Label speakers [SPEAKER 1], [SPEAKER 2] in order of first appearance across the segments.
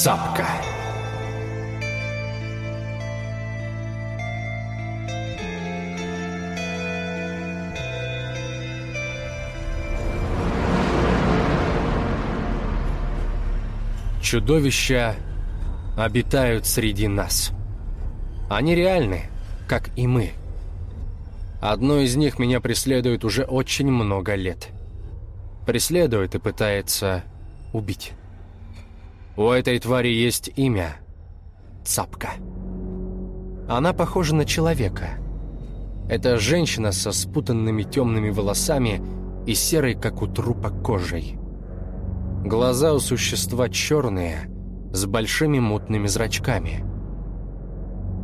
[SPEAKER 1] Цапка. Чудовища обитают среди нас. Они реальны, как и мы. Одно из них меня преследует уже очень много лет. Преследует и пытается убить. У этой твари есть имя – Цапка. Она похожа на человека. Это женщина со спутанными темными волосами и серой, как у трупа, кожей. Глаза у существа черные, с большими мутными зрачками.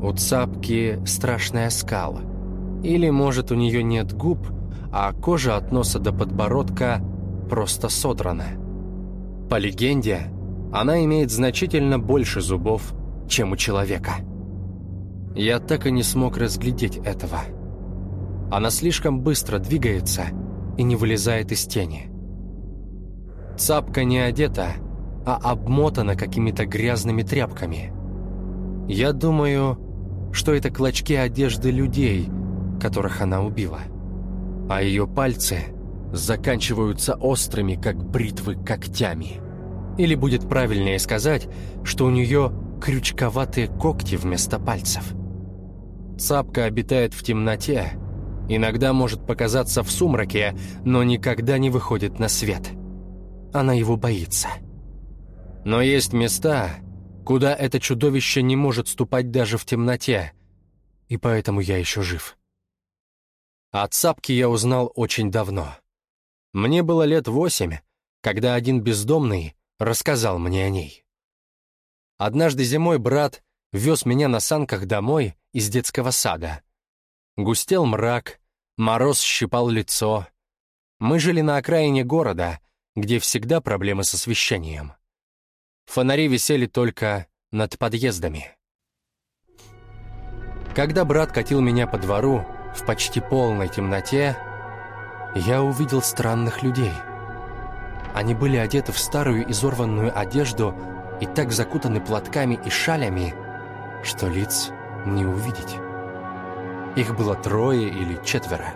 [SPEAKER 1] У цапки страшная скала. Или, может, у нее нет губ, а кожа от носа до подбородка просто содрана. По легенде, она имеет значительно больше зубов, чем у человека. Я так и не смог разглядеть этого. Она слишком быстро двигается и не вылезает из тени. Цапка не одета, а обмотана какими-то грязными тряпками. Я думаю, что это клочки одежды людей, которых она убила. А ее пальцы заканчиваются острыми, как бритвы, когтями. Или будет правильнее сказать, что у нее крючковатые когти вместо пальцев. Цапка обитает в темноте, иногда может показаться в сумраке, но никогда не выходит на свет – она его боится. Но есть места, куда это чудовище не может ступать даже в темноте, и поэтому я еще жив. О цапке я узнал очень давно. Мне было лет восемь, когда один бездомный рассказал мне о ней. Однажды зимой брат вез меня на санках домой из детского сада. Густел мрак, мороз щипал лицо. Мы жили на окраине города — где всегда проблемы с освещением. Фонари висели только над подъездами. Когда брат катил меня по двору в почти полной темноте, я увидел странных людей. Они были одеты в старую изорванную одежду и так закутаны платками и шалями, что лиц не увидеть. Их было трое или четверо.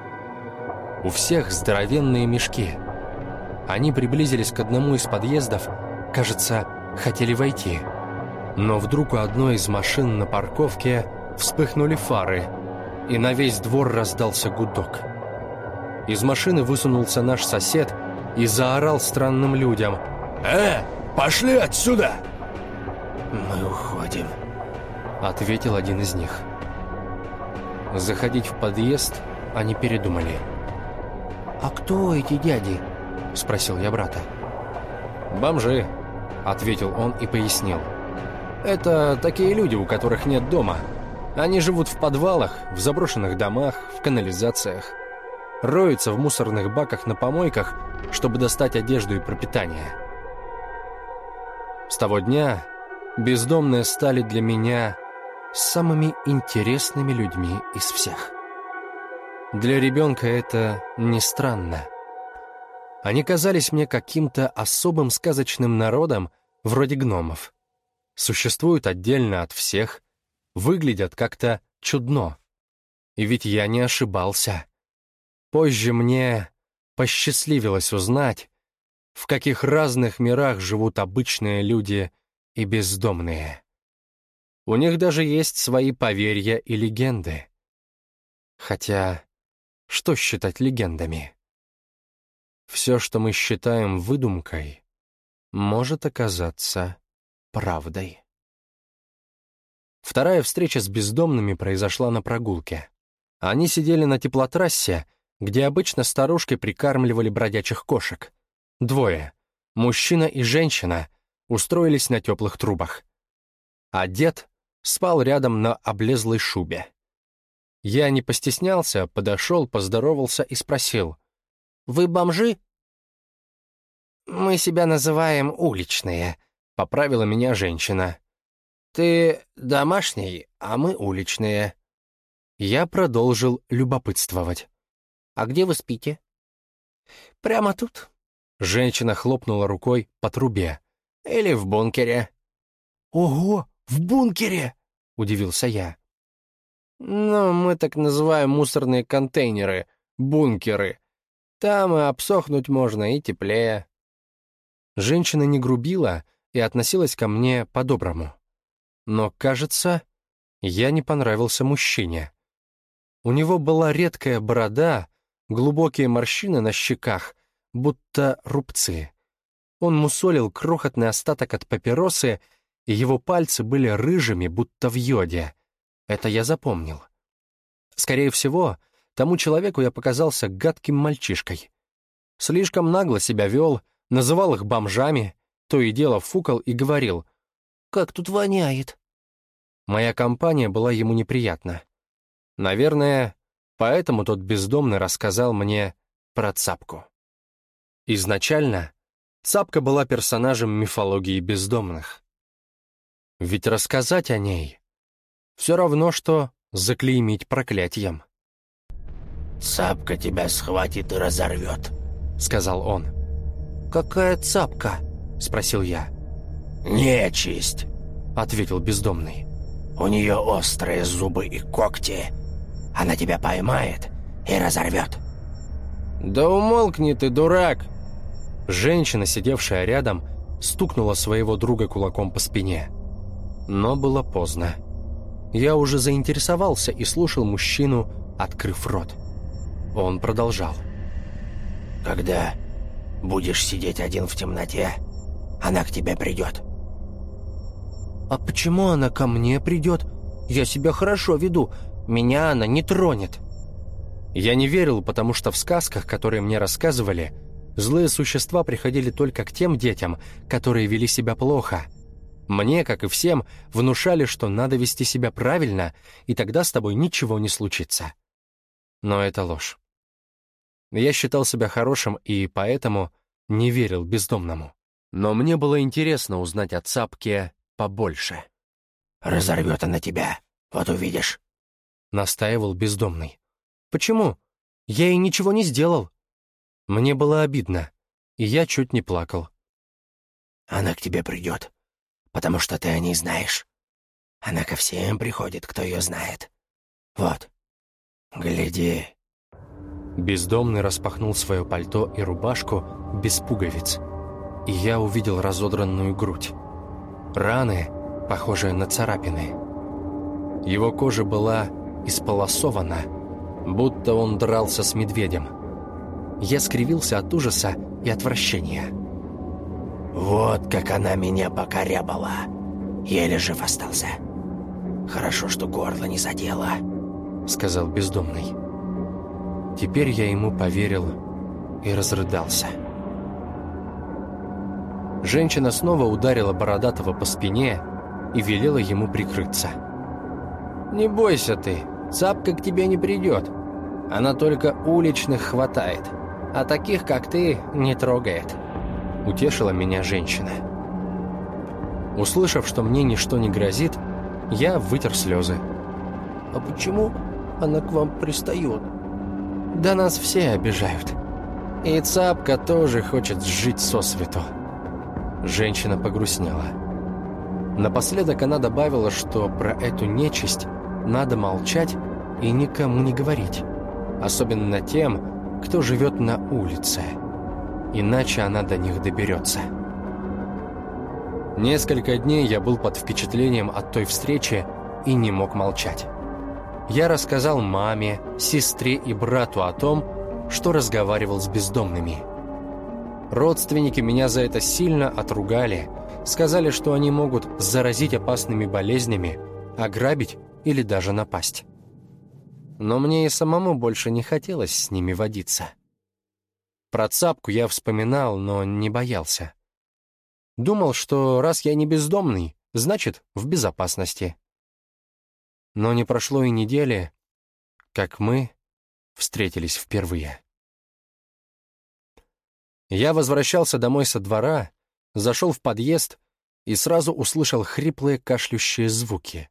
[SPEAKER 1] У всех здоровенные мешки — они приблизились к одному из подъездов, кажется, хотели войти. Но вдруг у одной из машин на парковке вспыхнули фары, и на весь двор раздался гудок. Из машины высунулся наш сосед и заорал странным людям. «Э, пошли отсюда!»
[SPEAKER 2] «Мы уходим», —
[SPEAKER 1] ответил один из них. Заходить в подъезд они передумали.
[SPEAKER 2] «А кто эти дяди?»
[SPEAKER 1] — спросил я брата. «Бомжи», — ответил он и пояснил. «Это такие люди, у которых нет дома. Они живут в подвалах, в заброшенных домах, в канализациях. Роются в мусорных баках на помойках, чтобы достать одежду и пропитание. С того дня бездомные стали для меня самыми интересными людьми из всех. Для ребенка это не странно. Они казались мне каким-то особым сказочным народом, вроде гномов. Существуют отдельно от всех, выглядят как-то чудно. И ведь я не ошибался. Позже мне посчастливилось узнать, в каких разных мирах живут обычные люди и бездомные. У них даже есть свои поверья и легенды. Хотя, что считать легендами? все, что мы считаем выдумкой, может оказаться правдой. Вторая встреча с бездомными произошла на прогулке. Они сидели на теплотрассе, где обычно старушки прикармливали бродячих кошек. Двое, мужчина и женщина, устроились на теплых трубах. А дед спал рядом на облезлой шубе. Я не постеснялся, подошел, поздоровался и спросил — вы бомжи?» «Мы себя называем уличные», — поправила меня женщина. «Ты домашний, а мы уличные». Я продолжил любопытствовать. «А где вы спите?» «Прямо тут». Женщина хлопнула рукой по трубе. «Или в бункере».
[SPEAKER 2] Ого, в бункере!» — удивился я.
[SPEAKER 1] «Ну, мы так называем мусорные контейнеры, бункеры. Там и обсохнуть можно, и теплее». Женщина не грубила и относилась ко мне по-доброму. Но, кажется, я не понравился мужчине. У него была редкая борода, глубокие морщины на щеках, будто рубцы. Он мусолил крохотный остаток от папиросы, и его пальцы были рыжими, будто в йоде. Это я запомнил. Скорее всего, тому человеку я показался гадким мальчишкой. Слишком нагло себя вел, называл их бомжами, то и дело фукал и говорил «Как тут воняет!» Моя компания была ему неприятна. Наверное, поэтому тот бездомный рассказал мне про цапку. Изначально цапка была персонажем мифологии бездомных. Ведь рассказать о ней все равно, что заклеймить проклятием.
[SPEAKER 2] «Цапка тебя схватит и разорвет», — сказал он.
[SPEAKER 1] «Какая цапка?» — спросил я.
[SPEAKER 2] «Нечисть», —
[SPEAKER 1] ответил бездомный.
[SPEAKER 2] «У нее острые зубы и когти. Она тебя поймает и разорвет».
[SPEAKER 1] «Да умолкни ты, дурак!» Женщина, сидевшая рядом, стукнула своего друга кулаком по спине. Но было поздно. Я уже заинтересовался и слушал мужчину, открыв рот. Он продолжал.
[SPEAKER 2] «Когда будешь сидеть один в темноте, она к тебе придет».
[SPEAKER 1] «А почему она ко мне придет? Я себя хорошо веду, меня она не тронет». Я не верил, потому что в сказках, которые мне рассказывали, злые существа приходили только к тем детям, которые вели себя плохо – мне, как и всем, внушали, что надо вести себя правильно, и тогда с тобой ничего не случится. Но это ложь. Я считал себя хорошим и поэтому не верил бездомному. Но мне было интересно узнать о Цапке побольше.
[SPEAKER 2] «Разорвет она тебя, вот увидишь», —
[SPEAKER 1] настаивал бездомный. «Почему? Я ей ничего не сделал». Мне было обидно, и я чуть не плакал.
[SPEAKER 2] «Она к тебе придет потому что ты о ней знаешь. Она ко всем приходит, кто ее знает. Вот, гляди».
[SPEAKER 1] Бездомный распахнул свое пальто и рубашку без пуговиц, и я увидел разодранную грудь. Раны, похожие на царапины. Его кожа была исполосована, будто он дрался с медведем. Я скривился от ужаса и отвращения.
[SPEAKER 2] Вот как она меня покорябала. Еле жив остался. Хорошо, что горло не задело,
[SPEAKER 1] сказал бездомный. Теперь я ему поверил и разрыдался. Женщина снова ударила Бородатого по спине и велела ему прикрыться. «Не бойся ты, цапка к тебе не придет. Она только уличных хватает, а таких, как ты, не трогает» утешила меня женщина. Услышав, что мне ничто не грозит, я вытер слезы. «А почему она к вам пристает?» «Да нас все обижают. И цапка тоже хочет жить сосвету». Женщина погрустнела. Напоследок она добавила, что про эту нечисть надо молчать и никому не говорить, особенно тем, кто живет на улице иначе она до них доберется. Несколько дней я был под впечатлением от той встречи и не мог молчать. Я рассказал маме, сестре и брату о том, что разговаривал с бездомными. Родственники меня за это сильно отругали, сказали, что они могут заразить опасными болезнями, ограбить или даже напасть. Но мне и самому больше не хотелось с ними водиться. Про цапку я вспоминал, но не боялся. Думал, что раз я не бездомный, значит, в безопасности. Но не прошло и недели, как мы встретились впервые. Я возвращался домой со двора, зашел в подъезд и сразу услышал хриплые кашлющие звуки.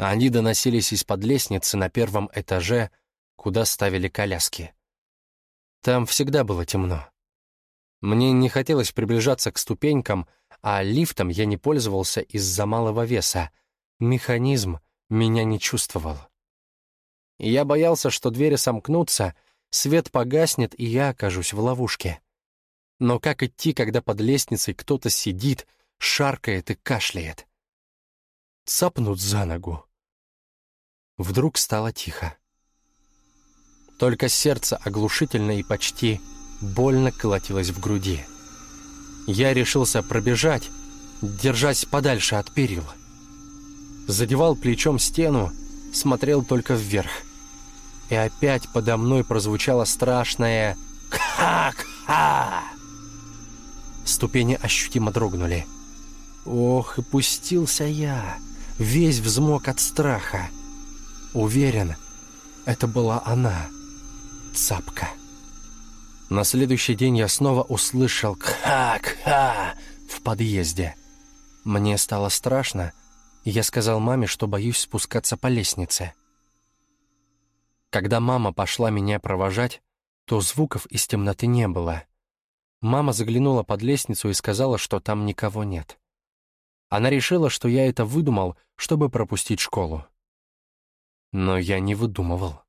[SPEAKER 1] Они доносились из-под лестницы на первом этаже куда ставили коляски. Там всегда было темно. Мне не хотелось приближаться к ступенькам, а лифтом я не пользовался из-за малого веса. Механизм меня не чувствовал. Я боялся, что двери сомкнутся, свет погаснет, и я окажусь в ловушке. Но как идти, когда под лестницей кто-то сидит, шаркает и кашляет? Цапнут за ногу. Вдруг стало тихо. Только сердце оглушительно и почти больно колотилось в груди. Я решился пробежать, держась подальше от перил. Задевал плечом стену, смотрел только вверх. И опять подо мной прозвучало страшное «Ха-ха!». Ступени ощутимо дрогнули. Ох, и пустился я, весь взмок от страха. Уверен, это была она, цапка. На следующий день я снова услышал «Кха-кха» в подъезде. Мне стало страшно, и я сказал маме, что боюсь спускаться по лестнице. Когда мама пошла меня провожать, то звуков из темноты не было. Мама заглянула под лестницу и сказала, что там никого нет. Она решила, что я это выдумал, чтобы пропустить школу. Но я не выдумывал.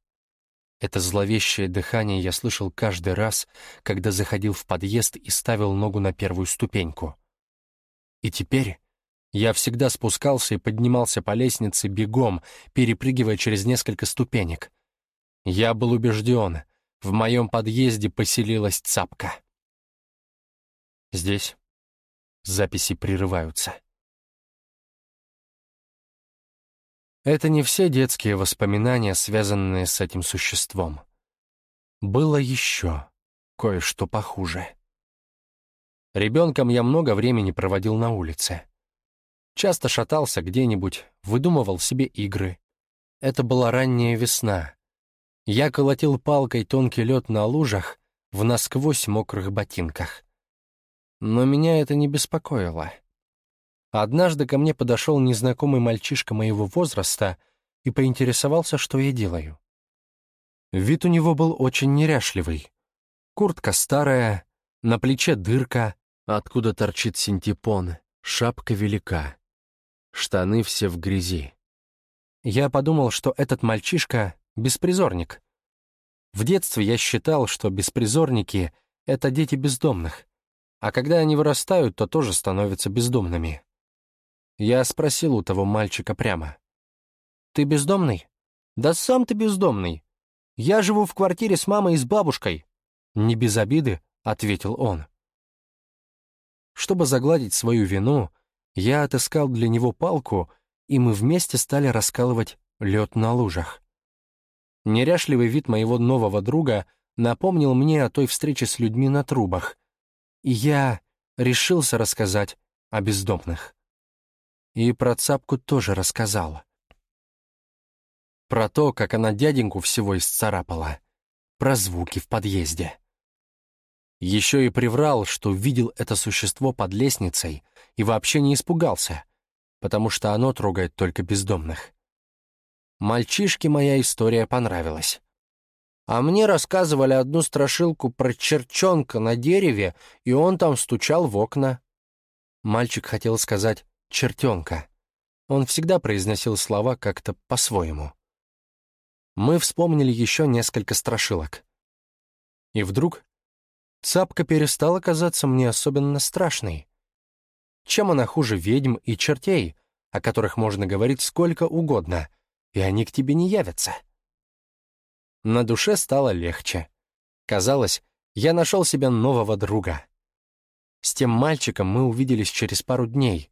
[SPEAKER 1] Это зловещее дыхание я слышал каждый раз, когда заходил в подъезд и ставил ногу на первую ступеньку. И теперь я всегда спускался и поднимался по лестнице бегом, перепрыгивая через несколько ступенек. Я был убежден, в моем подъезде поселилась цапка. Здесь записи прерываются. Это не все детские воспоминания, связанные с этим существом. Было еще кое-что похуже. Ребенком я много времени проводил на улице. Часто шатался где-нибудь, выдумывал себе игры. Это была ранняя весна. Я колотил палкой тонкий лед на лужах в насквозь мокрых ботинках. Но меня это не беспокоило. Однажды ко мне подошел незнакомый мальчишка моего возраста и поинтересовался, что я делаю. Вид у него был очень неряшливый. Куртка старая, на плече дырка, откуда торчит синтепон, шапка велика. Штаны все в грязи. Я подумал, что этот мальчишка — беспризорник. В детстве я считал, что беспризорники — это дети бездомных, а когда они вырастают, то тоже становятся бездомными. Я спросил у того мальчика прямо. «Ты бездомный?» «Да сам ты бездомный. Я живу в квартире с мамой и с бабушкой». «Не без обиды», — ответил он. Чтобы загладить свою вину, я отыскал для него палку, и мы вместе стали раскалывать лед на лужах. Неряшливый вид моего нового друга напомнил мне о той встрече с людьми на трубах, и я решился рассказать о бездомных. И про цапку тоже рассказала. Про то, как она дяденьку всего исцарапала. Про звуки в подъезде. Еще и приврал, что видел это существо под лестницей и вообще не испугался, потому что оно трогает только бездомных. Мальчишке моя история понравилась. А мне рассказывали одну страшилку про черчонка на дереве, и он там стучал в окна. Мальчик хотел сказать чертенка. Он всегда произносил слова как-то по-своему. Мы вспомнили еще несколько страшилок. И вдруг цапка перестала казаться мне особенно страшной. Чем она хуже ведьм и чертей, о которых можно говорить сколько угодно, и они к тебе не явятся? На душе стало легче. Казалось, я нашел себе нового друга. С тем мальчиком мы увиделись через пару дней,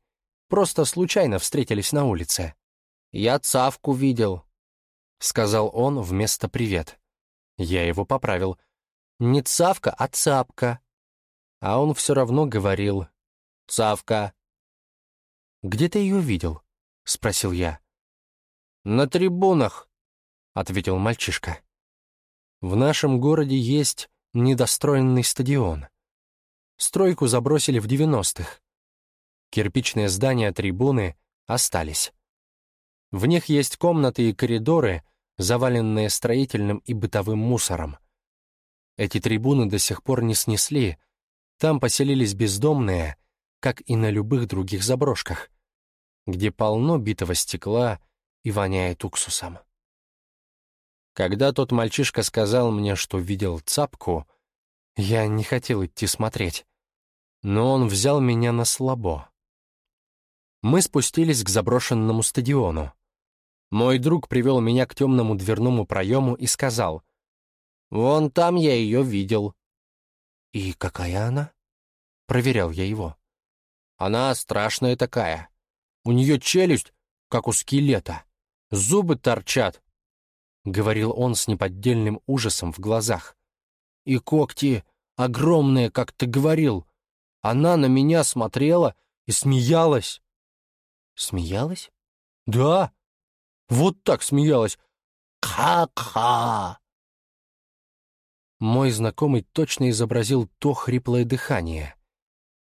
[SPEAKER 1] Просто случайно встретились на улице. «Я Цавку видел», — сказал он вместо «привет». Я его поправил. «Не Цавка, а Цапка». А он все равно говорил «Цавка». «Где ты ее видел?» — спросил я. «На трибунах», — ответил мальчишка. «В нашем городе есть недостроенный стадион. Стройку забросили в девяностых. Кирпичные здания трибуны остались. В них есть комнаты и коридоры, заваленные строительным и бытовым мусором. Эти трибуны до сих пор не снесли. Там поселились бездомные, как и на любых других заброшках, где полно битого стекла и воняет уксусом. Когда тот мальчишка сказал мне, что видел цапку, я не хотел идти смотреть, но он взял меня на слабо. Мы спустились к заброшенному стадиону. Мой друг привел меня к темному дверному проему и сказал, «Вон там я ее видел». «И какая она?» Проверял я его. «Она страшная такая. У нее челюсть, как у скелета. Зубы торчат, — говорил он с неподдельным ужасом в глазах. «И когти огромные, как ты говорил. Она на меня смотрела и смеялась». «Смеялась?» «Да, вот так смеялась. Ха-ха!» Мой знакомый точно изобразил то хриплое дыхание.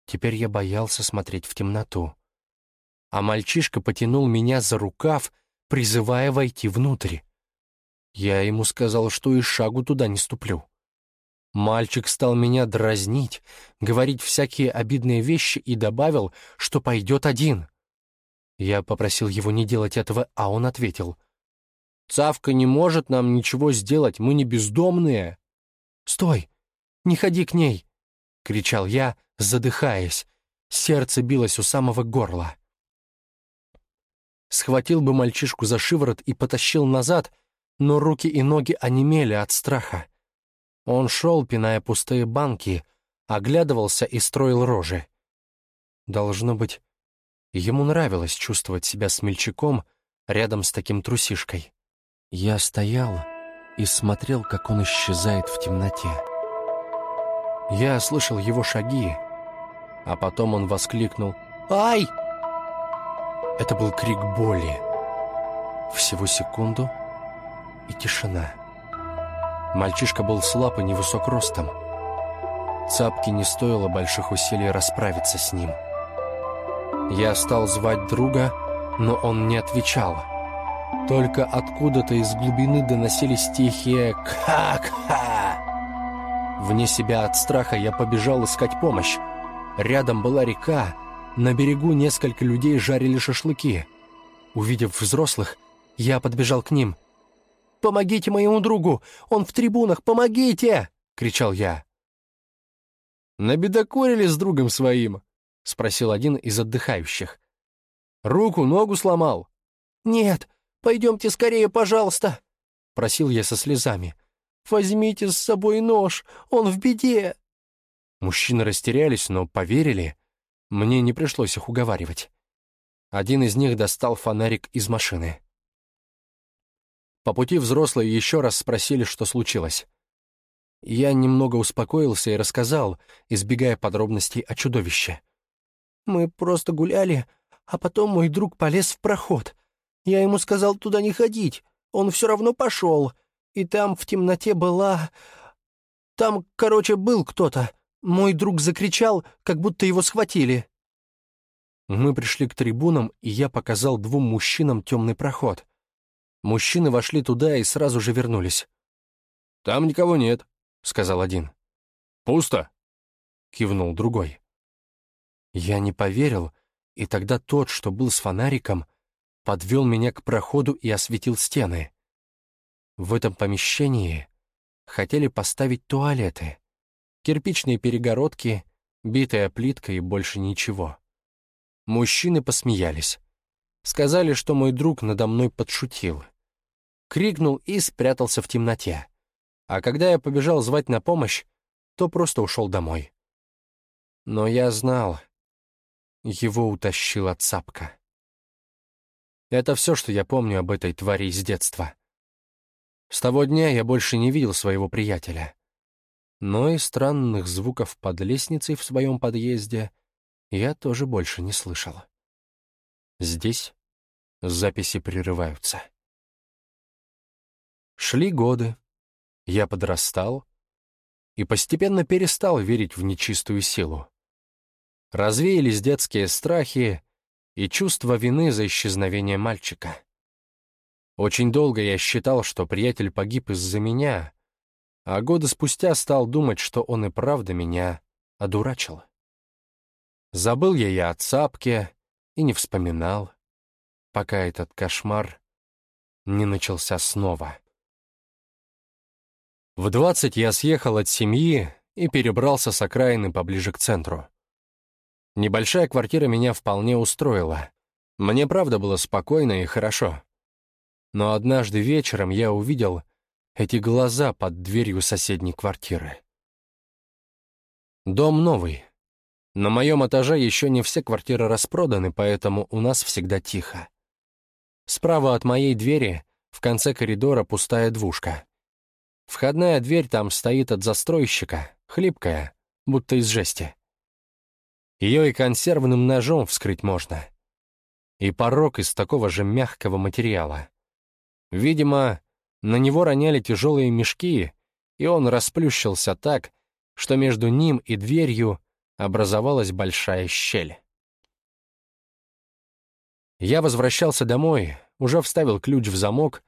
[SPEAKER 1] Теперь я боялся смотреть в темноту. А мальчишка потянул меня за рукав, призывая войти внутрь. Я ему сказал, что и шагу туда не ступлю. Мальчик стал меня дразнить, говорить всякие обидные вещи и добавил, что пойдет один. Я попросил его не делать этого, а он ответил. «Цавка не может нам ничего сделать, мы не бездомные». «Стой! Не ходи к ней!» — кричал я, задыхаясь. Сердце билось у самого горла. Схватил бы мальчишку за шиворот и потащил назад, но руки и ноги онемели от страха. Он шел, пиная пустые банки, оглядывался и строил рожи. Должно быть, ему нравилось чувствовать себя смельчаком рядом с таким трусишкой. Я стоял и смотрел, как он исчезает в темноте. Я слышал его шаги, а потом он воскликнул «Ай!». Это был крик боли. Всего секунду — и тишина. Мальчишка был слаб и невысок ростом. Цапке не стоило больших усилий расправиться с ним. Я стал звать друга, но он не отвечал. Только откуда-то из глубины доносились тихие «Ка-ка!». Вне себя от страха я побежал искать помощь. Рядом была река, на берегу несколько людей жарили шашлыки. Увидев взрослых, я подбежал к ним — Помогите моему другу! Он в трибунах! Помогите!» — кричал я. «Набедокурили с другом своим?» — спросил один из отдыхающих. «Руку, ногу сломал?» «Нет, пойдемте скорее, пожалуйста!» — просил я со слезами. «Возьмите с собой нож, он в беде!» Мужчины растерялись, но поверили. Мне не пришлось их уговаривать. Один из них достал фонарик из машины. По пути взрослые еще раз спросили, что случилось. Я немного успокоился и рассказал, избегая подробностей о чудовище. «Мы просто гуляли, а потом мой друг полез в проход. Я ему сказал туда не ходить, он все равно пошел. И там в темноте была... Там, короче, был кто-то. Мой друг закричал, как будто его схватили». Мы пришли к трибунам, и я показал двум мужчинам темный проход. Мужчины вошли туда и сразу же вернулись. «Там никого нет», — сказал один. «Пусто», — кивнул другой. Я не поверил, и тогда тот, что был с фонариком, подвел меня к проходу и осветил стены. В этом помещении хотели поставить туалеты, кирпичные перегородки, битая плитка и больше ничего. Мужчины посмеялись. Сказали, что мой друг надо мной подшутил. Крикнул и спрятался в темноте. А когда я побежал звать на помощь, то просто ушел домой. Но я знал, его утащила цапка. Это все, что я помню об этой твари из детства. С того дня я больше не видел своего приятеля. Но и странных звуков под лестницей в своем подъезде я тоже больше не слышал. Здесь записи прерываются. Шли годы, я подрастал и постепенно перестал верить в нечистую силу. Развеялись детские страхи и чувство вины за исчезновение мальчика. Очень долго я считал, что приятель погиб из-за меня, а годы спустя стал думать, что он и правда меня одурачил. Забыл я и о цапке, и не вспоминал, пока этот кошмар не начался снова. В двадцать я съехал от семьи и перебрался с окраины поближе к центру. Небольшая квартира меня вполне устроила. Мне правда было спокойно и хорошо. Но однажды вечером я увидел эти глаза под дверью соседней квартиры. Дом новый. На моем этаже еще не все квартиры распроданы, поэтому у нас всегда тихо. Справа от моей двери в конце коридора пустая двушка. Входная дверь там стоит от застройщика, хлипкая, будто из жести. Ее и консервным ножом вскрыть можно. И порог из такого же мягкого материала. Видимо, на него роняли тяжелые мешки, и он расплющился так, что между ним и дверью образовалась большая щель. Я возвращался домой, уже вставил ключ в замок,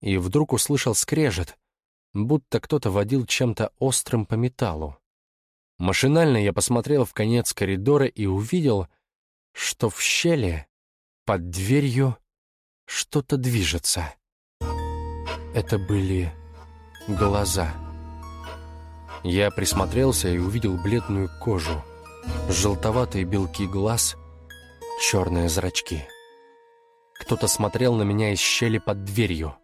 [SPEAKER 1] и вдруг услышал скрежет, будто кто-то водил чем-то острым по металлу. Машинально я посмотрел в конец коридора и увидел, что в щели под дверью что-то движется. Это были глаза. Я присмотрелся и увидел бледную кожу, желтоватые белки глаз, черные зрачки. Кто-то смотрел на меня из щели под дверью.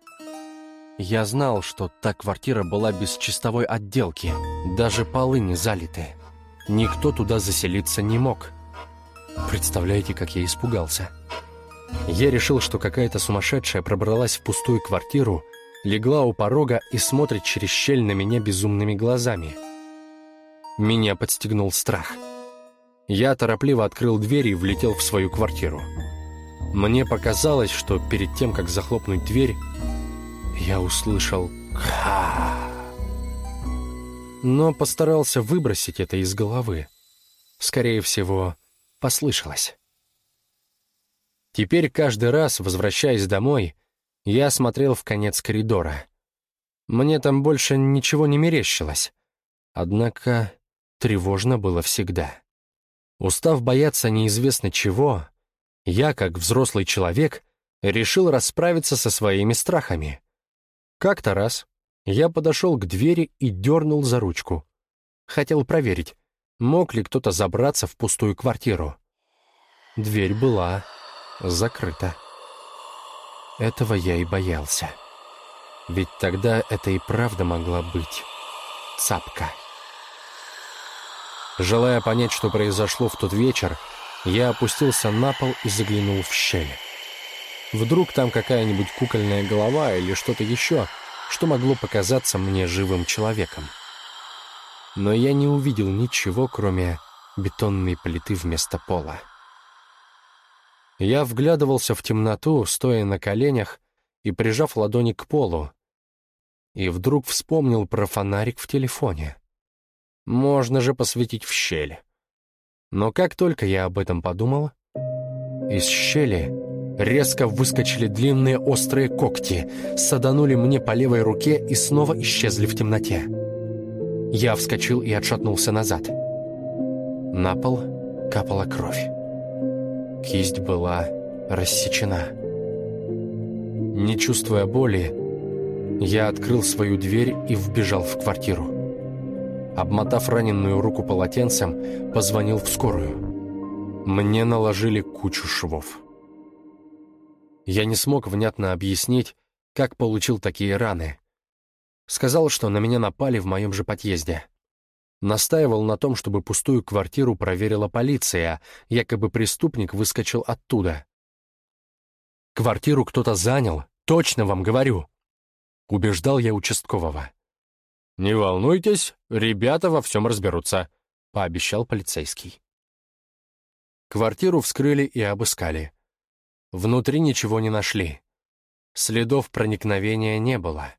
[SPEAKER 1] Я знал, что та квартира была без чистовой отделки, даже полы не залиты. Никто туда заселиться не мог. Представляете, как я испугался? Я решил, что какая-то сумасшедшая пробралась в пустую квартиру легла у порога и смотрит через щель на меня безумными глазами. Меня подстегнул страх. Я торопливо открыл дверь и влетел в свою квартиру. Мне показалось, что перед тем, как захлопнуть дверь, я услышал «Ха!». Но постарался выбросить это из головы. Скорее всего, послышалось. Теперь каждый раз, возвращаясь домой, я смотрел в конец коридора. Мне там больше ничего не мерещилось. Однако тревожно было всегда. Устав бояться неизвестно чего, я, как взрослый человек, решил расправиться со своими страхами. Как-то раз я подошел к двери и дернул за ручку. Хотел проверить, мог ли кто-то забраться в пустую квартиру. Дверь была закрыта. Этого я и боялся. Ведь тогда это и правда могла быть цапка. Желая понять, что произошло в тот вечер, я опустился на пол и заглянул в щель. Вдруг там какая-нибудь кукольная голова или что-то еще, что могло показаться мне живым человеком. Но я не увидел ничего, кроме бетонной плиты вместо пола. Я вглядывался в темноту, стоя на коленях и прижав ладони к полу. И вдруг вспомнил про фонарик в телефоне. Можно же посветить в щель. Но как только я об этом подумал, из щели резко выскочили длинные острые когти, саданули мне по левой руке и снова исчезли в темноте. Я вскочил и отшатнулся назад. На пол капала кровь. Кисть была рассечена. Не чувствуя боли, я открыл свою дверь и вбежал в квартиру. Обмотав раненую руку полотенцем, позвонил в скорую. Мне наложили кучу швов. Я не смог внятно объяснить, как получил такие раны. Сказал, что на меня напали в моем же подъезде. Настаивал на том, чтобы пустую квартиру проверила полиция, якобы преступник выскочил оттуда. «Квартиру кто-то занял, точно вам говорю!» Убеждал я участкового. «Не волнуйтесь, ребята во всем разберутся», — пообещал полицейский. Квартиру вскрыли и обыскали. Внутри ничего не нашли. Следов проникновения не было.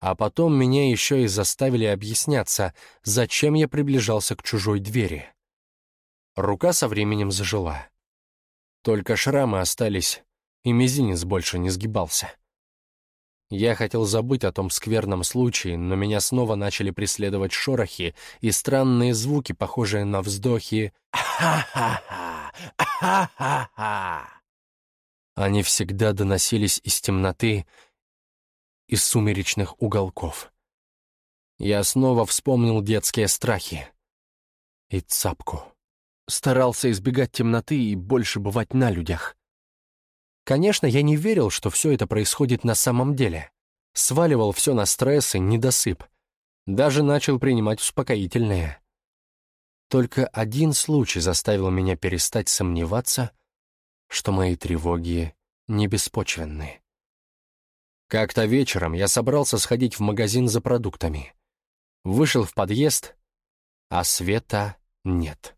[SPEAKER 1] А потом меня еще и заставили объясняться, зачем я приближался к чужой двери. Рука со временем зажила. Только шрамы остались, и мизинец больше не сгибался. Я хотел забыть о том скверном случае, но меня снова начали преследовать шорохи и странные звуки, похожие на вздохи
[SPEAKER 2] «Ха-ха-ха! Ха-ха-ха!»
[SPEAKER 1] Они всегда доносились из темноты, из сумеречных уголков. Я снова вспомнил детские страхи. И цапку. Старался избегать темноты и больше бывать на людях. Конечно, я не верил, что все это происходит на самом деле. Сваливал все на стресс и недосып. Даже начал принимать успокоительные. Только один случай заставил меня перестать сомневаться, что мои тревоги не беспочвенны. Как-то вечером я собрался сходить в магазин за продуктами. Вышел в подъезд, а света нет.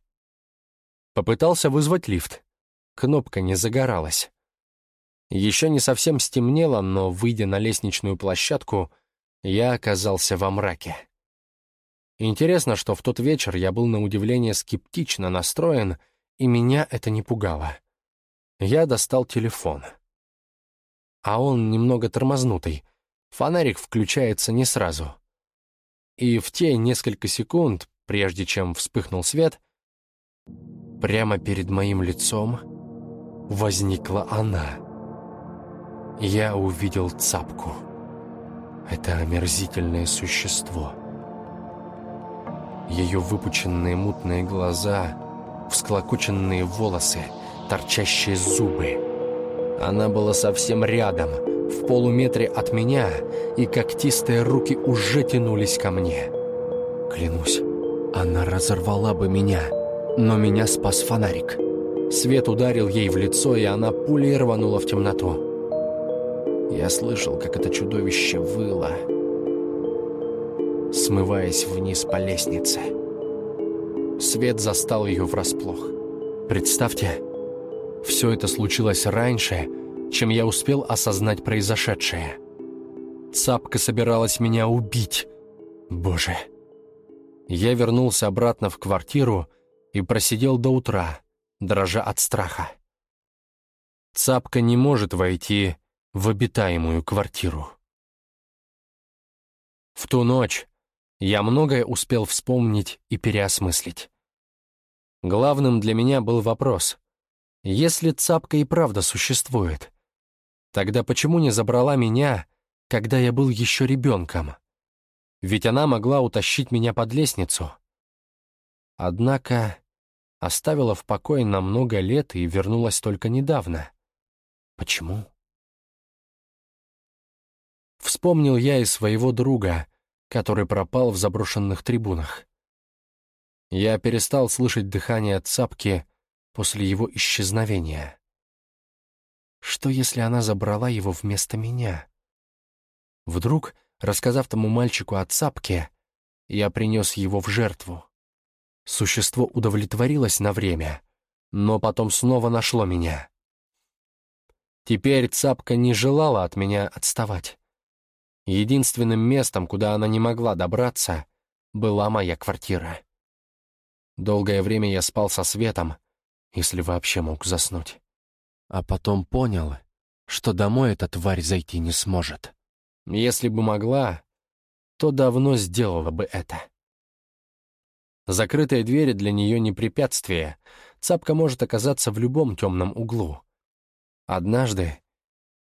[SPEAKER 1] Попытался вызвать лифт. Кнопка не загоралась. Еще не совсем стемнело, но, выйдя на лестничную площадку, я оказался во мраке. Интересно, что в тот вечер я был на удивление скептично настроен, и меня это не пугало. Я достал телефон. А он немного тормознутый. Фонарик включается не сразу. И в те несколько секунд, прежде чем вспыхнул свет, прямо перед моим лицом возникла она — я увидел цапку. Это омерзительное существо. Ее выпученные мутные глаза, всклокоченные волосы, торчащие зубы. Она была совсем рядом, в полуметре от меня, и когтистые руки уже тянулись ко мне. Клянусь, она разорвала бы меня, но меня спас фонарик. Свет ударил ей в лицо, и она пулей рванула в темноту. Я слышал, как это чудовище выло, смываясь вниз по лестнице. Свет застал ее врасплох. Представьте, все это случилось раньше, чем я успел осознать произошедшее. Цапка собиралась меня убить. Боже. Я вернулся обратно в квартиру и просидел до утра, дрожа от страха. Цапка не может войти в обитаемую квартиру. В ту ночь я многое успел вспомнить и переосмыслить. Главным для меня был вопрос, если цапка и правда существует, тогда почему не забрала меня, когда я был еще ребенком? Ведь она могла утащить меня под лестницу. Однако оставила в покое на много лет и вернулась только недавно. Почему? Вспомнил я и своего друга, который пропал в заброшенных трибунах. Я перестал слышать дыхание цапки после его исчезновения. Что, если она забрала его вместо меня? Вдруг, рассказав тому мальчику о цапке, я принес его в жертву. Существо удовлетворилось на время, но потом снова нашло меня. Теперь цапка не желала от меня отставать. Единственным местом, куда она не могла добраться, была моя квартира. Долгое время я спал со светом, если вообще мог заснуть. А потом понял, что домой эта тварь зайти не сможет. Если бы могла, то давно сделала бы это. Закрытые двери для нее не препятствие. Цапка может оказаться в любом темном углу. Однажды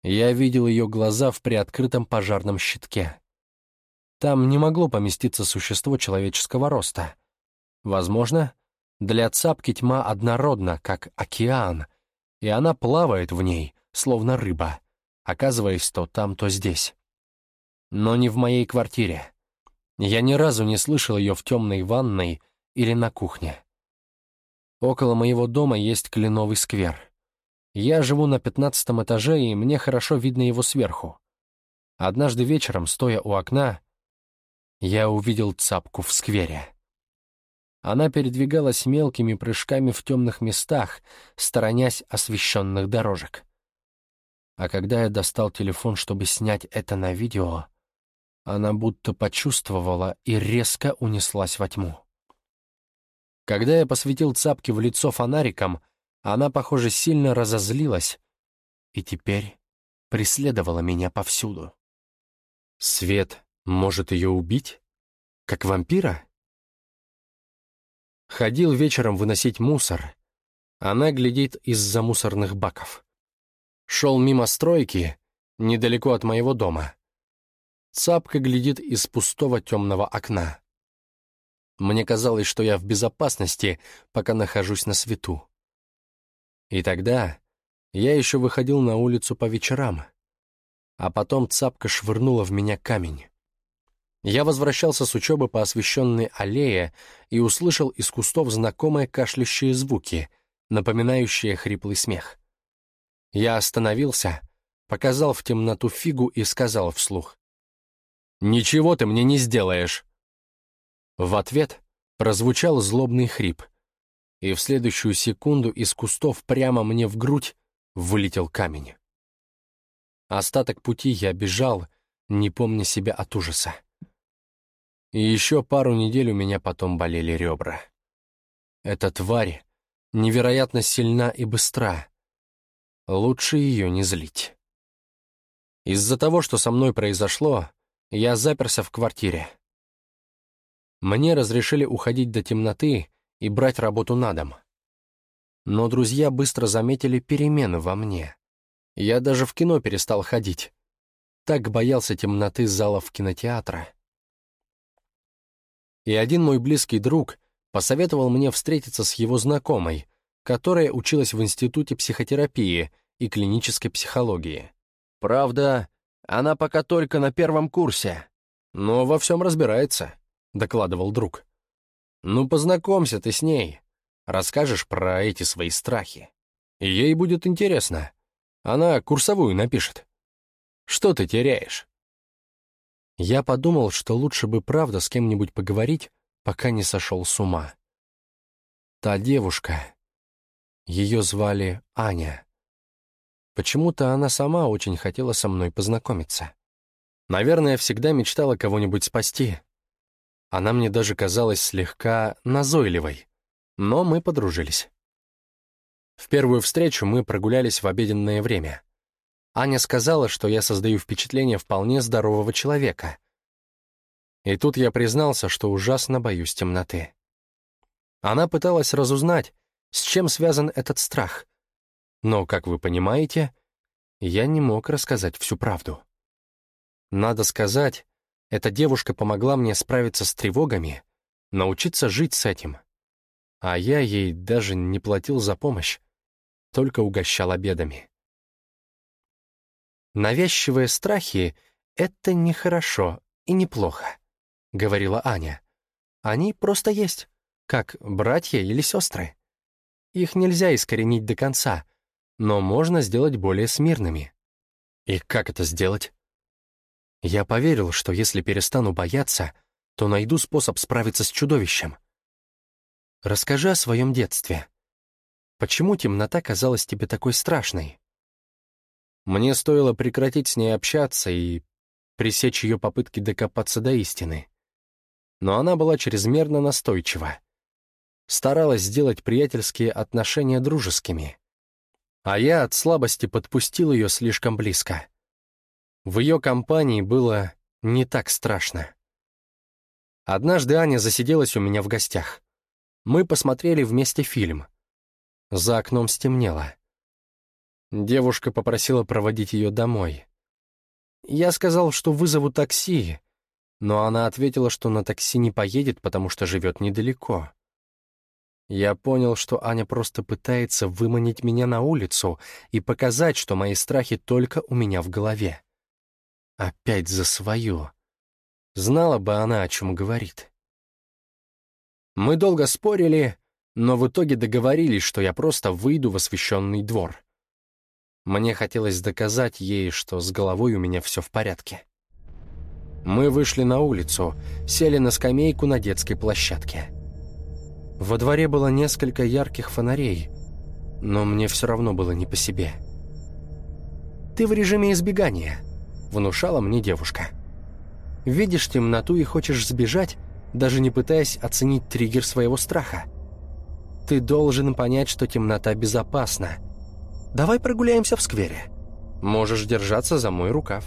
[SPEAKER 1] я видел ее глаза в приоткрытом пожарном щитке. Там не могло поместиться существо человеческого роста. Возможно, для цапки тьма однородна, как океан, и она плавает в ней, словно рыба, оказываясь то там, то здесь. Но не в моей квартире. Я ни разу не слышал ее в темной ванной или на кухне. Около моего дома есть кленовый сквер. Я живу на пятнадцатом этаже, и мне хорошо видно его сверху. Однажды вечером, стоя у окна, я увидел цапку в сквере. Она передвигалась мелкими прыжками в темных местах, сторонясь освещенных дорожек. А когда я достал телефон, чтобы снять это на видео, она будто почувствовала и резко унеслась во тьму. Когда я посветил цапке в лицо фонариком, она, похоже, сильно разозлилась и теперь преследовала меня повсюду. Свет может ее убить? Как вампира? Ходил вечером выносить мусор. Она глядит из-за мусорных баков. Шел мимо стройки, недалеко от моего дома. Цапка глядит из пустого темного окна. Мне казалось, что я в безопасности, пока нахожусь на свету. И тогда я еще выходил на улицу по вечерам. А потом цапка швырнула в меня камень. Я возвращался с учебы по освещенной аллее и услышал из кустов знакомые кашляющие звуки, напоминающие хриплый смех. Я остановился, показал в темноту фигу и сказал вслух. «Ничего ты мне не сделаешь!» В ответ прозвучал злобный хрип, и в следующую секунду из кустов прямо мне в грудь вылетел камень. Остаток пути я бежал, не помня себя от ужаса. И еще пару недель у меня потом болели ребра. Эта тварь невероятно сильна и быстра. Лучше ее не злить. Из-за того, что со мной произошло, я заперся в квартире. Мне разрешили уходить до темноты и брать работу на дом. Но друзья быстро заметили перемены во мне. Я даже в кино перестал ходить. Так боялся темноты залов кинотеатра. И один мой близкий друг посоветовал мне встретиться с его знакомой, которая училась в Институте психотерапии и клинической психологии. Правда, она пока только на первом курсе, но во всем разбирается, докладывал друг. Ну, познакомься ты с ней, расскажешь про эти свои страхи. Ей будет интересно. Она курсовую напишет. Что ты теряешь? Я подумал, что лучше бы правда с кем-нибудь поговорить, пока не сошел с ума. Та девушка, ее звали Аня. Почему-то она сама очень хотела со мной познакомиться. Наверное, всегда мечтала кого-нибудь спасти. Она мне даже казалась слегка назойливой, но мы подружились. В первую встречу мы прогулялись в обеденное время. Аня сказала, что я создаю впечатление вполне здорового человека. И тут я признался, что ужасно боюсь темноты. Она пыталась разузнать, с чем связан этот страх, но, как вы понимаете, я не мог рассказать всю правду. Надо сказать, эта девушка помогла мне справиться с тревогами, научиться жить с этим. А я ей даже не платил за помощь, только угощал обедами. «Навязчивые страхи — это нехорошо и неплохо», — говорила Аня. «Они просто есть, как братья или сестры. Их нельзя искоренить до конца — но можно сделать более смирными. И как это сделать? Я поверил, что если перестану бояться, то найду способ справиться с чудовищем. Расскажи о своем детстве. Почему темнота казалась тебе такой страшной? Мне стоило прекратить с ней общаться и пресечь ее попытки докопаться до истины. Но она была чрезмерно настойчива. Старалась сделать приятельские отношения дружескими а я от слабости подпустил ее слишком близко. В ее компании было не так страшно. Однажды Аня засиделась у меня в гостях. Мы посмотрели вместе фильм. За окном стемнело. Девушка попросила проводить ее домой. Я сказал, что вызову такси, но она ответила, что на такси не поедет, потому что живет недалеко. Я понял, что Аня просто пытается выманить меня на улицу и показать, что мои страхи только у меня в голове. Опять за свое. Знала бы она, о чем говорит. Мы долго спорили, но в итоге договорились, что я просто выйду в освещенный двор. Мне хотелось доказать ей, что с головой у меня все в порядке. Мы вышли на улицу, сели на скамейку на детской площадке. Во дворе было несколько ярких фонарей, но мне все равно было не по себе. «Ты в режиме избегания», — внушала мне девушка. «Видишь темноту и хочешь сбежать, даже не пытаясь оценить триггер своего страха. Ты должен понять, что темнота безопасна. Давай прогуляемся в сквере. Можешь держаться за мой рукав».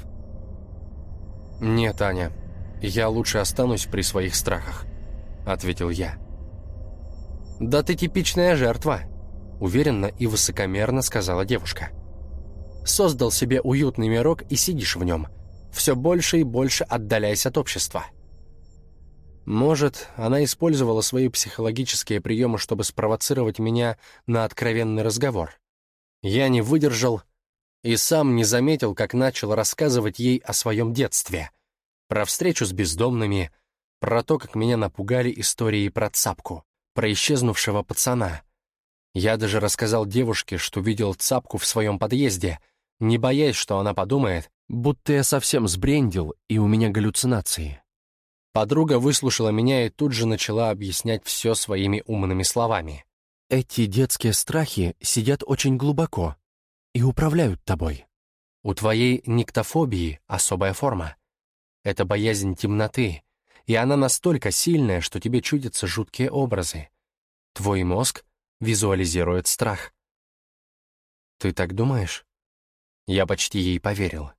[SPEAKER 1] «Нет, Аня, я лучше останусь при своих страхах», — ответил я. «Да ты типичная жертва», — уверенно и высокомерно сказала девушка. «Создал себе уютный мирок и сидишь в нем, все больше и больше отдаляясь от общества». Может, она использовала свои психологические приемы, чтобы спровоцировать меня на откровенный разговор. Я не выдержал и сам не заметил, как начал рассказывать ей о своем детстве, про встречу с бездомными, про то, как меня напугали истории про цапку, про исчезнувшего пацана. Я даже рассказал девушке, что видел цапку в своем подъезде, не боясь, что она подумает, будто я совсем сбрендил и у меня галлюцинации. Подруга выслушала меня и тут же начала объяснять все своими умными словами. Эти детские страхи сидят очень глубоко и управляют тобой. У твоей никтофобии особая форма. Это боязнь темноты, и она настолько сильная, что тебе чудятся жуткие образы. Твой мозг визуализирует страх. Ты так думаешь? Я почти ей поверил.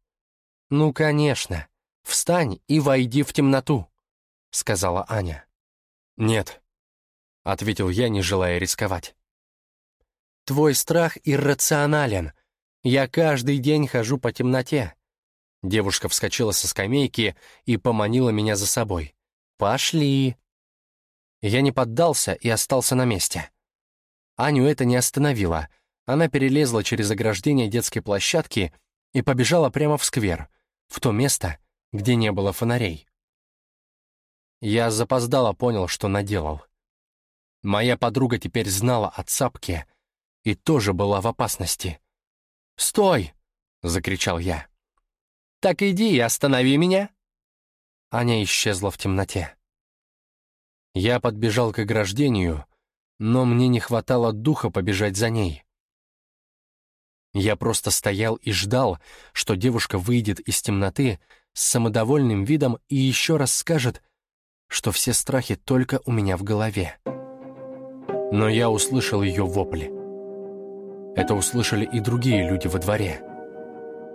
[SPEAKER 1] Ну, конечно. Встань и войди в темноту, сказала Аня. Нет, — ответил я, не желая рисковать. «Твой страх иррационален. Я каждый день хожу по темноте». Девушка вскочила со скамейки и поманила меня за собой. «Пошли!» Я не поддался и остался на месте. Аню это не остановило. Она перелезла через ограждение детской площадки и побежала прямо в сквер, в то место, где не было фонарей. Я запоздало понял, что наделал. Моя подруга теперь знала о цапке и тоже была в опасности. «Стой!» — закричал я. «Так иди и останови меня!» Аня исчезла в темноте. Я подбежал к ограждению, но мне не хватало духа побежать за ней. Я просто стоял и ждал, что девушка выйдет из темноты с самодовольным видом и еще раз скажет, что все страхи только у меня в голове но я услышал ее вопли. Это услышали и другие люди во дворе.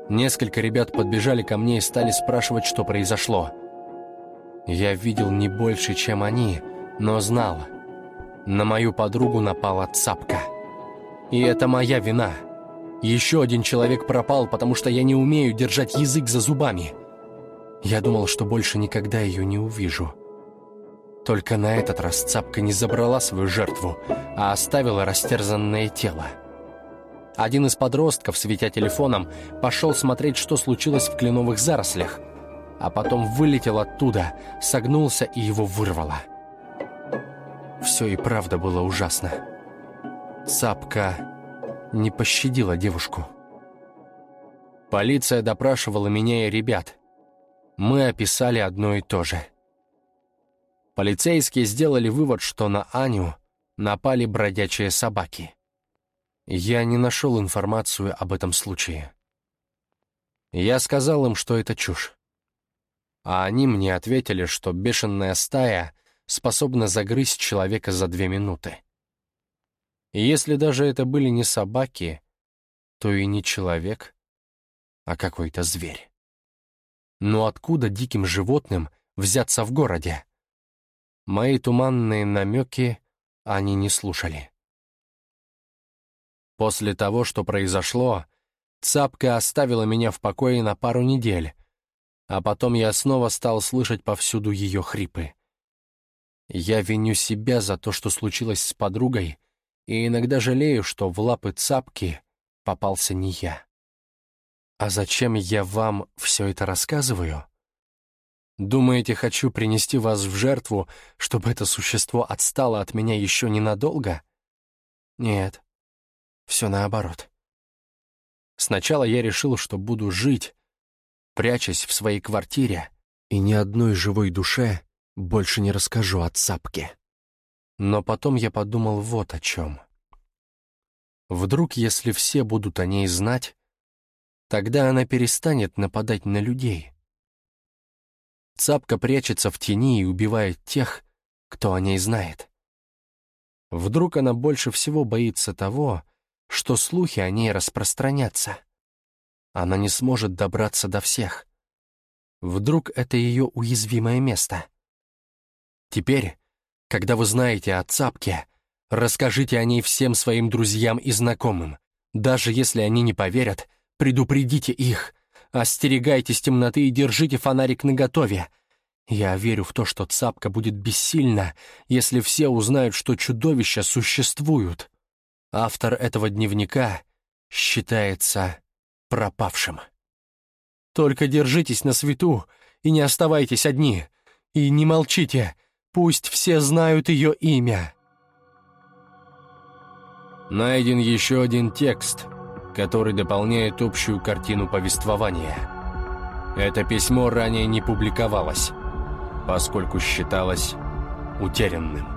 [SPEAKER 1] Несколько ребят подбежали ко мне и стали спрашивать, что произошло. Я видел не больше, чем они, но знал. На мою подругу напала цапка. И это моя вина. Еще один человек пропал, потому что я не умею держать язык за зубами. Я думал, что больше никогда ее не увижу. Только на этот раз цапка не забрала свою жертву, а оставила растерзанное тело. Один из подростков, светя телефоном, пошел смотреть, что случилось в кленовых зарослях, а потом вылетел оттуда, согнулся и его вырвало. Все и правда было ужасно. Цапка не пощадила девушку. Полиция допрашивала меня и ребят. Мы описали одно и то же — Полицейские сделали вывод, что на Аню напали бродячие собаки. Я не нашел информацию об этом случае. Я сказал им, что это чушь. А они мне ответили, что бешеная стая способна загрызть человека за две минуты. И если даже это были не собаки, то и не человек, а какой-то зверь. Но откуда диким животным взяться в городе? Мои туманные намеки они не слушали. После того, что произошло, Цапка оставила меня в покое на пару недель, а потом я снова стал слышать повсюду ее хрипы. Я виню себя за то, что случилось с подругой, и иногда жалею, что в лапы Цапки попался не я. А зачем я вам все это рассказываю? Думаете, хочу принести вас в жертву, чтобы это существо отстало от меня еще ненадолго? Нет, все наоборот. Сначала я решил, что буду жить, прячась в своей квартире, и ни одной живой душе больше не расскажу о цапке. Но потом я подумал вот о чем. Вдруг, если все будут о ней знать, тогда она перестанет нападать на людей — Цапка прячется в тени и убивает тех, кто о ней знает. Вдруг она больше всего боится того, что слухи о ней распространятся. Она не сможет добраться до всех. Вдруг это ее уязвимое место? Теперь, когда вы знаете о Цапке, расскажите о ней всем своим друзьям и знакомым. Даже если они не поверят, предупредите их. Остерегайтесь темноты и держите фонарик наготове. Я верю в то, что Цапка будет бессильна, если все узнают, что чудовища существуют. Автор этого дневника считается пропавшим. Только держитесь на свету и не оставайтесь одни. И не молчите, пусть все знают ее имя. Найден еще один текст, который дополняет общую картину повествования. Это письмо ранее не публиковалось, поскольку считалось утерянным.